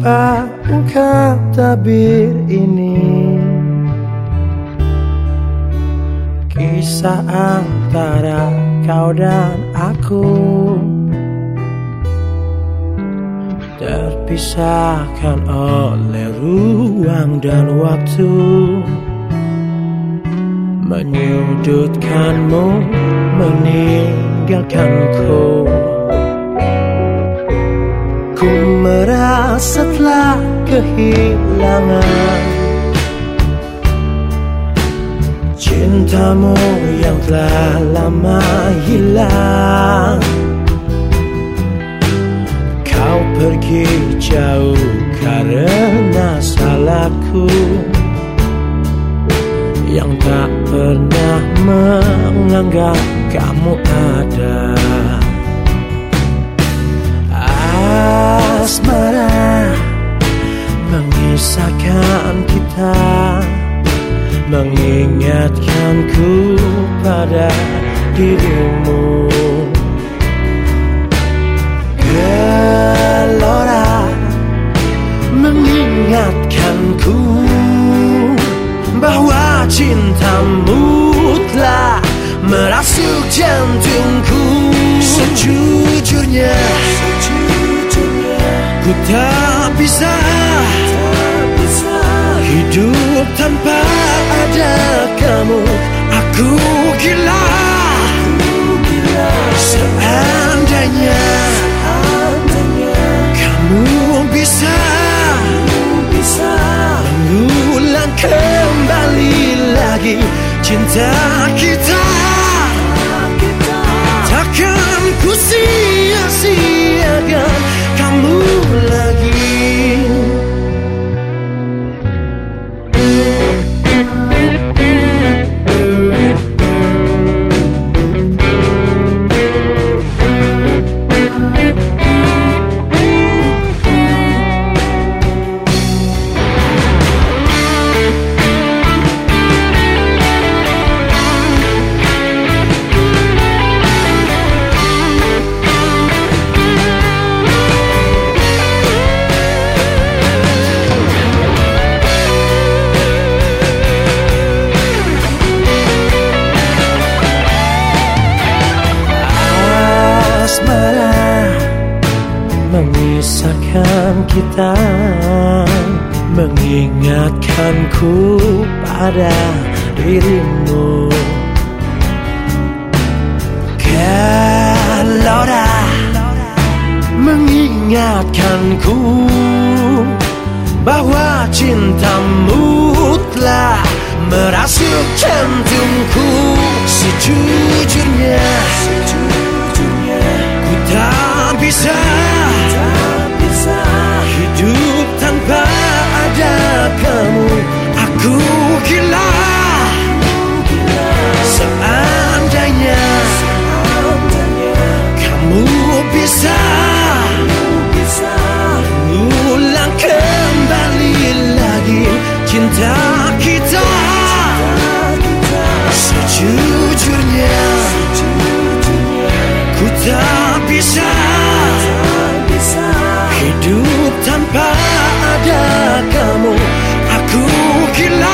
Coba ungkap tabir ini? Kisah antara kau dan aku. Terpisahkan oleh ruang dan waktu. Menyudutkanmu, meninggalkanku merasa telah kehilangan. Cintamu yang telah lama hilang. Kau pergi jauh karena salahku. Yang tak pernah menganggap kamu ada. Asmara pada dirimu. Gelora mengingatkanku Bahwa cintamu telah merasuk jantungku. Sejujurnya, ku tak bisa Cinta kita Mengisahkan kita Mengingatkanku pada dirimu. Gelora Mengingatkanku Bahwa cintamu telah merasuk jantungku. Sejujurnya bisa, hidup tanpa ada kamu. Aku gila.